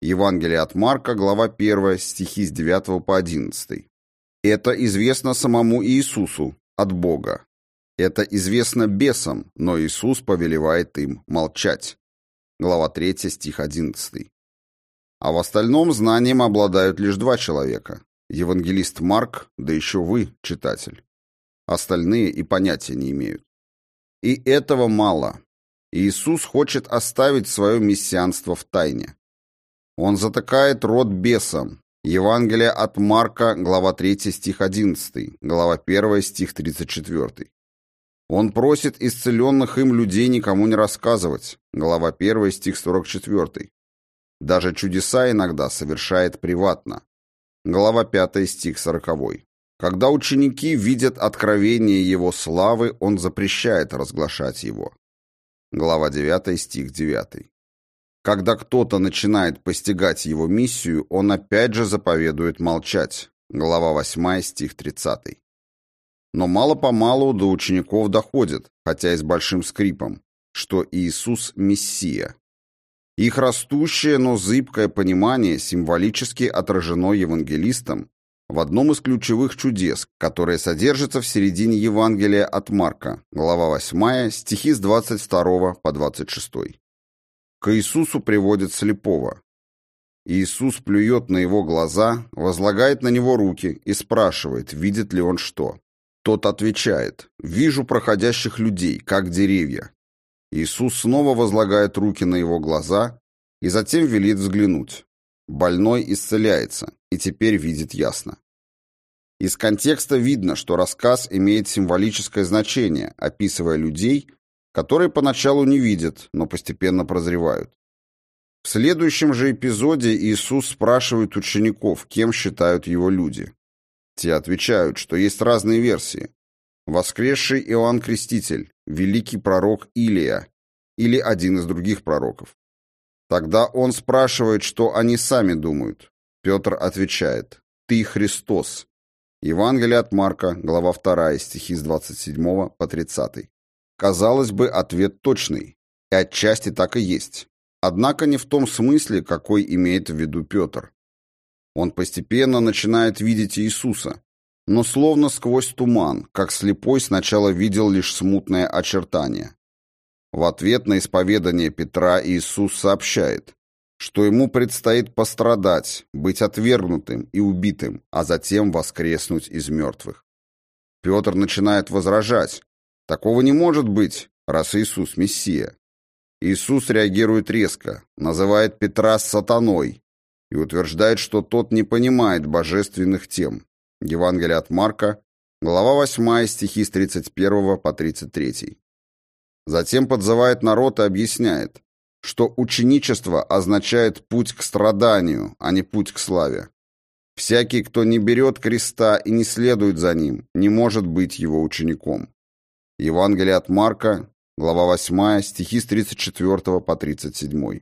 S1: Евангелие от Марка, глава 1, стихи с 9 по 11. Это известно самому Иисусу от Бога. Это известно бесам, но Иисус повелевает им молчать. Глава 3, стих 11. А в остальном знанием обладают лишь два человека. Евангелист Марк, да еще вы, читатель. Остальные и понятия не имеют. И этого мало. Иисус хочет оставить свое мессианство в тайне. Он затыкает рот бесам. Евангелие от Марка, глава 3, стих 11, глава 1, стих 34. Он просит исцеленных им людей никому не рассказывать. Глава 1, стих 44. Даже чудеса иногда совершает приватно. Глава 5, стих 40. Когда ученики видят откровение его славы, он запрещает разглашать его. Глава 9, стих 9. Когда кто-то начинает постигать его миссию, он опять же заповедует молчать. Глава 8, стих 30. Но мало-помалу до учеников доходит, хотя и с большим скрипом, что Иисус – Мессия. Их растущее, но зыбкое понимание символически отражено евангелистом в одном из ключевых чудес, которое содержится в середине Евангелия от Марка, глава 8, стихи с 22 по 26. К Иисусу приводят слепого. Иисус плюет на его глаза, возлагает на него руки и спрашивает, видит ли он что. Тот отвечает, «Вижу проходящих людей, как деревья». Иисус снова возлагает руки на его глаза и затем велит взглянуть. Больной исцеляется и теперь видит ясно. Из контекста видно, что рассказ имеет символическое значение, описывая людей, которые поначалу не видят, но постепенно прозревают. В следующем же эпизоде Иисус спрашивает учеников, кем считают его люди. Те отвечают, что есть разные версии. Воскресший Иоанн Креститель, великий пророк Илия или один из других пророков. Тогда он спрашивает, что они сами думают. Петр отвечает, «Ты Христос». Евангелие от Марка, глава 2, стихи с 27 по 30. Казалось бы, ответ точный, и отчасти так и есть. Однако не в том смысле, какой имеет в виду Петр. Он постепенно начинает видеть Иисуса, но словно сквозь туман, как слепой сначала видел лишь смутное очертание. В ответ на исповедание Петра Иисус сообщает, что ему предстоит пострадать, быть отвергнутым и убитым, а затем воскреснуть из мертвых. Петр начинает возражать, Такого не может быть, раз Иисус Мессия. Иисус реагирует резко, называет Петра сатаной и утверждает, что тот не понимает божественных тем. Евангелие от Марка, глава 8, стихи с 31 по 33. Затем подзывает народ и объясняет, что ученичество означает путь к страданию, а не путь к славе. Всякий, кто не берет креста и не следует за ним, не может быть его учеником. Евангелие от Марка, глава 8, стихи с 34 по 37.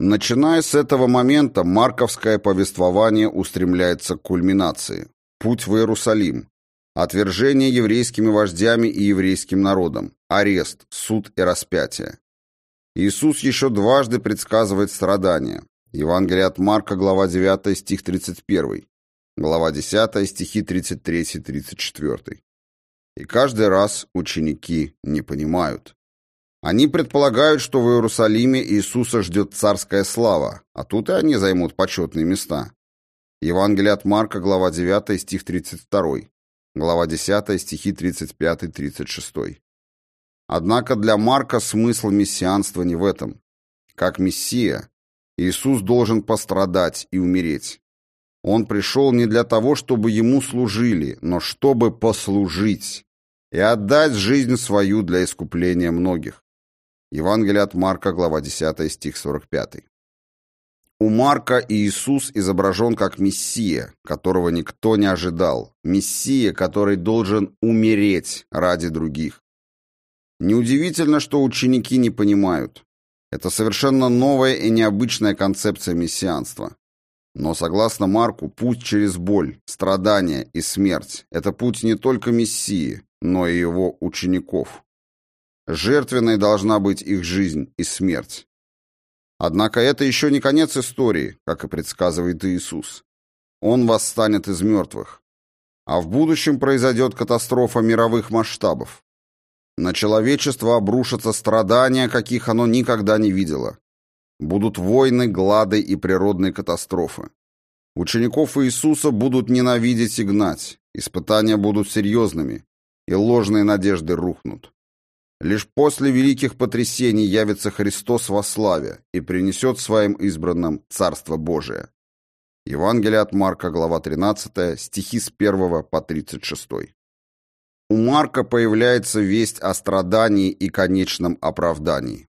S1: Начиная с этого момента, марковское повествование устремляется к кульминации. Путь в Иерусалим. Отвержение еврейскими вождями и еврейским народом. Арест, суд и распятие. Иисус еще дважды предсказывает страдания. Евангелие от Марка, глава 9, стих 31. Глава 10, стихи 33-34. И каждый раз ученики не понимают. Они предполагают, что в Иерусалиме Иисуса ждет царская слава, а тут и они займут почетные места. Евангелие от Марка, глава 9, стих 32. Глава 10, стихи 35-36. Однако для Марка смысл мессианства не в этом. Как мессия, Иисус должен пострадать и умереть. Он пришел не для того, чтобы ему служили, но чтобы послужить и отдать жизнь свою для искупления многих. Евангелие от Марка, глава 10, стих 45. У Марка Иисус изображен как Мессия, которого никто не ожидал, Мессия, который должен умереть ради других. Неудивительно, что ученики не понимают. Это совершенно новая и необычная концепция мессианства. Но, согласно Марку, путь через боль, страдания и смерть – это путь не только Мессии, но и его учеников. Жертвенной должна быть их жизнь и смерть. Однако это еще не конец истории, как и предсказывает Иисус. Он восстанет из мертвых. А в будущем произойдет катастрофа мировых масштабов. На человечество обрушатся страдания, каких оно никогда не видело. Будут войны, глады и природные катастрофы. Учеников Иисуса будут ненавидеть и гнать, испытания будут серьезными, и ложные надежды рухнут. Лишь после великих потрясений явится Христос во славе и принесет своим избранным Царство Божие. Евангелие от Марка, глава 13, стихи с 1 по 36. У Марка появляется весть о страдании и конечном оправдании.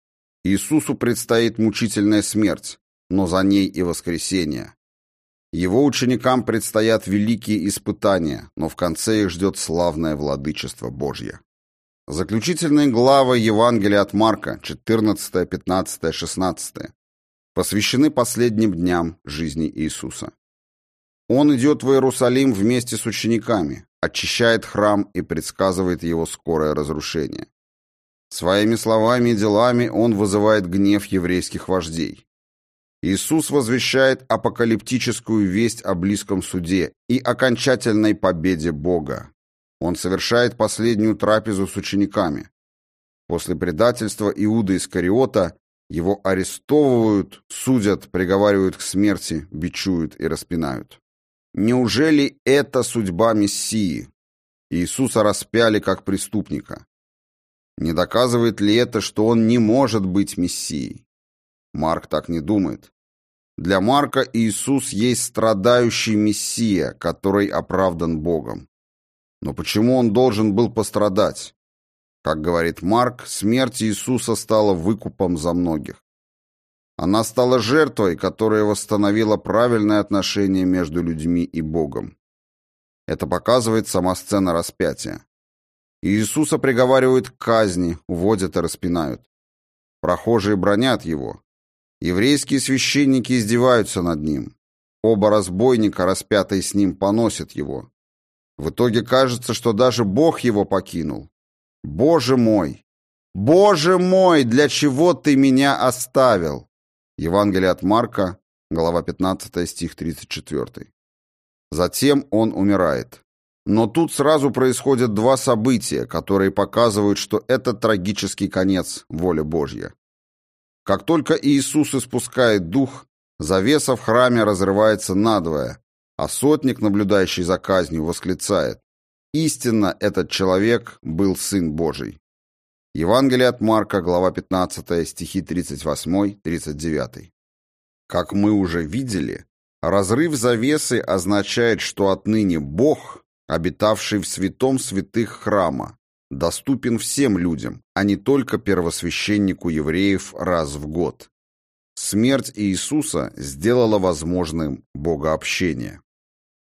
S1: Иисусу предстоит мучительная смерть, но за ней и воскресение. Его ученикам предстоят великие испытания, но в конце их ждет славное владычество Божье. Заключительные главы Евангелия от Марка, 14, 15, 16, посвящены последним дням жизни Иисуса. Он идет в Иерусалим вместе с учениками, очищает храм и предсказывает его скорое разрушение. Своими словами и делами он вызывает гнев еврейских вождей. Иисус возвещает апокалиптическую весть о близком суде и окончательной победе Бога. Он совершает последнюю трапезу с учениками. После предательства Иуда Искариота его арестовывают, судят, приговаривают к смерти, бичуют и распинают. Неужели это судьба Мессии? Иисуса распяли как преступника. Не доказывает ли это, что он не может быть Мессией? Марк так не думает. Для Марка Иисус есть страдающий Мессия, который оправдан Богом. Но почему он должен был пострадать? Как говорит Марк, смерть Иисуса стала выкупом за многих. Она стала жертвой, которая восстановила правильное отношение между людьми и Богом. Это показывает сама сцена распятия. Иисуса приговаривают к казни, уводят и распинают. Прохожие бронят его. Еврейские священники издеваются над ним. Оба разбойника, распятые с ним, поносят его. В итоге кажется, что даже Бог его покинул. «Боже мой! Боже мой, для чего ты меня оставил?» Евангелие от Марка, глава 15, стих 34. Затем он умирает. Но тут сразу происходят два события, которые показывают, что это трагический конец воли Божья. Как только Иисус испускает дух, завеса в храме разрывается надвое, а сотник, наблюдающий за казнью, восклицает «Истинно этот человек был Сын Божий». Евангелие от Марка, глава 15, стихи 38-39. Как мы уже видели, разрыв завесы означает, что отныне Бог, обитавший в святом святых храма, доступен всем людям, а не только первосвященнику евреев раз в год. Смерть Иисуса сделала возможным богообщение.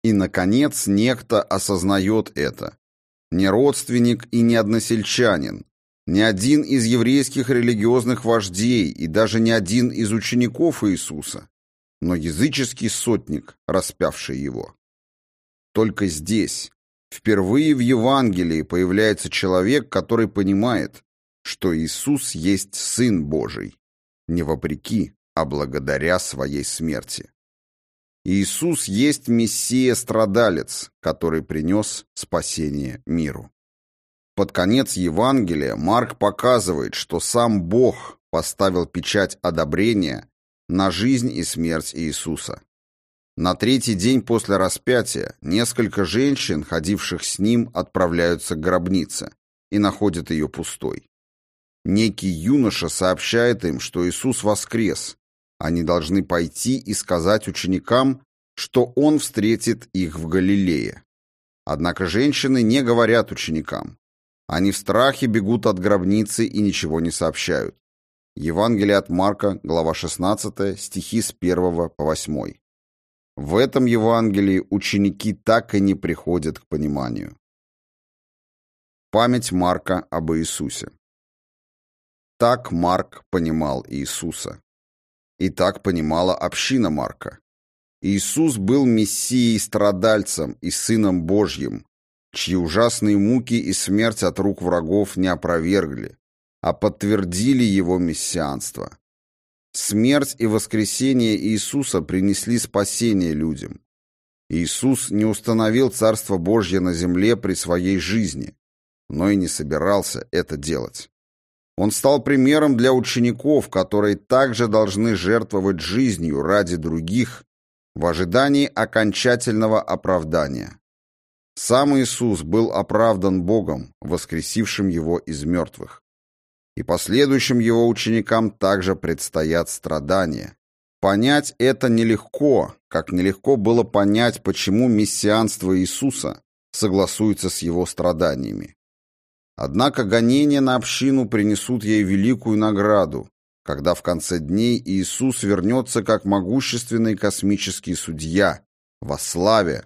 S1: И, наконец, некто осознает это. Не родственник и не односельчанин, ни один из еврейских религиозных вождей и даже ни один из учеников Иисуса, но языческий сотник, распявший его. Только здесь, впервые в Евангелии, появляется человек, который понимает, что Иисус есть Сын Божий, не вопреки, а благодаря своей смерти. Иисус есть Мессия-страдалец, который принес спасение миру. Под конец Евангелия Марк показывает, что сам Бог поставил печать одобрения на жизнь и смерть Иисуса. На третий день после распятия несколько женщин, ходивших с ним, отправляются к гробнице и находят ее пустой. Некий юноша сообщает им, что Иисус воскрес. Они должны пойти и сказать ученикам, что Он встретит их в Галилее. Однако женщины не говорят ученикам. Они в страхе бегут от гробницы и ничего не сообщают. Евангелие от Марка, глава 16, стихи с 1 по 8. В этом Евангелии ученики так и не приходят к пониманию. Память Марка об Иисусе. Так Марк понимал Иисуса. И так понимала община Марка. Иисус был Мессией-страдальцем и Сыном Божьим, чьи ужасные муки и смерть от рук врагов не опровергли, а подтвердили его мессианство. Смерть и воскресение Иисуса принесли спасение людям. Иисус не установил Царство Божье на земле при своей жизни, но и не собирался это делать. Он стал примером для учеников, которые также должны жертвовать жизнью ради других в ожидании окончательного оправдания. Сам Иисус был оправдан Богом, воскресившим его из мертвых и последующим его ученикам также предстоят страдания. Понять это нелегко, как нелегко было понять, почему мессианство Иисуса согласуется с его страданиями. Однако гонения на общину принесут ей великую награду, когда в конце дней Иисус вернется как могущественный космический судья во славе,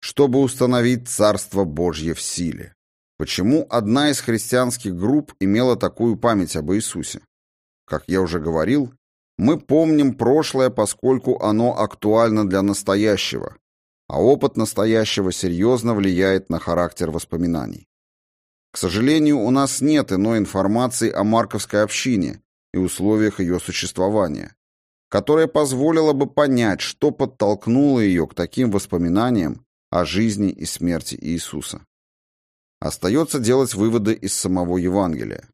S1: чтобы установить Царство Божье в силе. Почему одна из христианских групп имела такую память об Иисусе? Как я уже говорил, мы помним прошлое, поскольку оно актуально для настоящего, а опыт настоящего серьезно влияет на характер воспоминаний. К сожалению, у нас нет иной информации о Марковской общине и условиях ее существования, которая позволила бы понять, что подтолкнуло ее к таким воспоминаниям о жизни и смерти Иисуса. Остается делать выводы из самого Евангелия.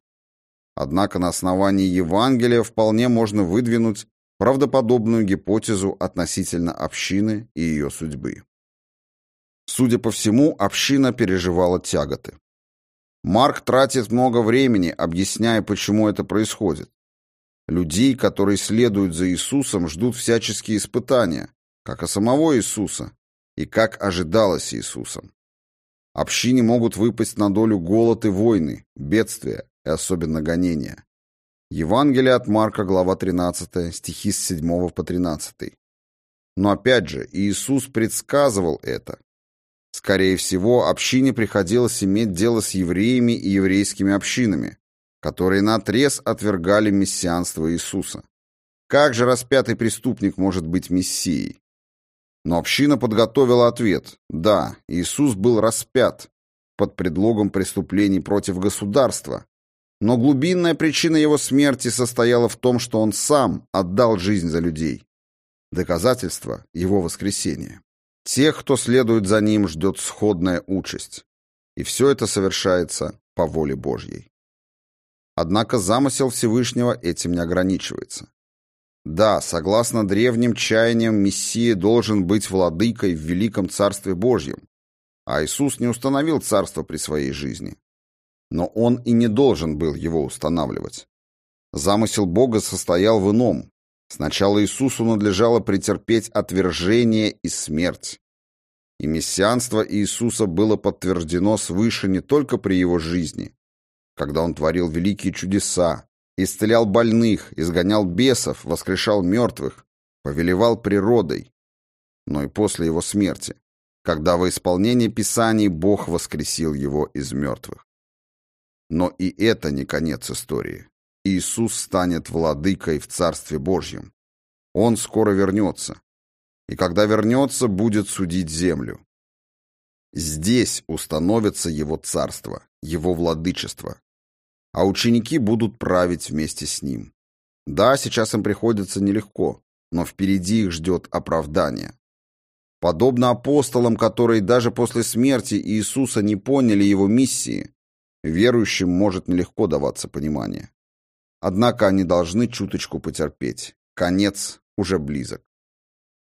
S1: Однако на основании Евангелия вполне можно выдвинуть правдоподобную гипотезу относительно общины и ее судьбы. Судя по всему, община переживала тяготы. Марк тратит много времени, объясняя, почему это происходит. Людей, которые следуют за Иисусом, ждут всяческие испытания, как и самого Иисуса, и как ожидалось Иисусом. Общине могут выпасть на долю голод и войны, бедствия и особенно гонения. Евангелие от Марка, глава 13, стихи с 7 по 13. Но опять же, Иисус предсказывал это. Скорее всего, общине приходилось иметь дело с евреями и еврейскими общинами, которые наотрез отвергали мессианство Иисуса. Как же распятый преступник может быть мессией? Но община подготовила ответ. Да, Иисус был распят под предлогом преступлений против государства. Но глубинная причина его смерти состояла в том, что он сам отдал жизнь за людей. Доказательство его воскресения. Тех, кто следует за ним, ждет сходная участь. И все это совершается по воле Божьей. Однако замысел Всевышнего этим не ограничивается. Да, согласно древним чаяниям, Мессия должен быть владыкой в великом Царстве Божьем, а Иисус не установил царство при своей жизни. Но он и не должен был его устанавливать. Замысел Бога состоял в ином. Сначала Иисусу надлежало претерпеть отвержение и смерть. И мессианство Иисуса было подтверждено свыше не только при его жизни, когда он творил великие чудеса, Исцелял больных, изгонял бесов, воскрешал мертвых, повелевал природой. Но и после его смерти, когда во исполнении Писаний Бог воскресил его из мертвых. Но и это не конец истории. Иисус станет владыкой в Царстве Божьем. Он скоро вернется. И когда вернется, будет судить землю. Здесь установится его царство, его владычество, а ученики будут править вместе с ним. Да, сейчас им приходится нелегко, но впереди их ждет оправдание. Подобно апостолам, которые даже после смерти Иисуса не поняли его миссии, верующим может нелегко даваться понимание. Однако они должны чуточку потерпеть. Конец уже близок.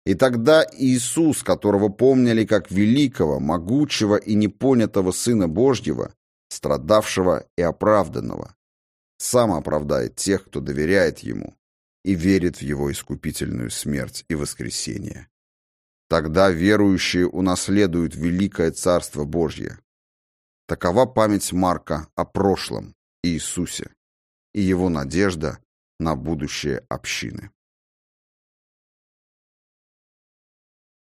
S1: И тогда Иисус, которого помнили как великого, могучего и непонятого Сына Божьего, страдавшего и оправданного, сам оправдает тех, кто доверяет Ему и верит в Его искупительную смерть и воскресение. Тогда верующие унаследуют великое Царство Божье. Такова память Марка о прошлом Иисусе и его надежда на будущее общины.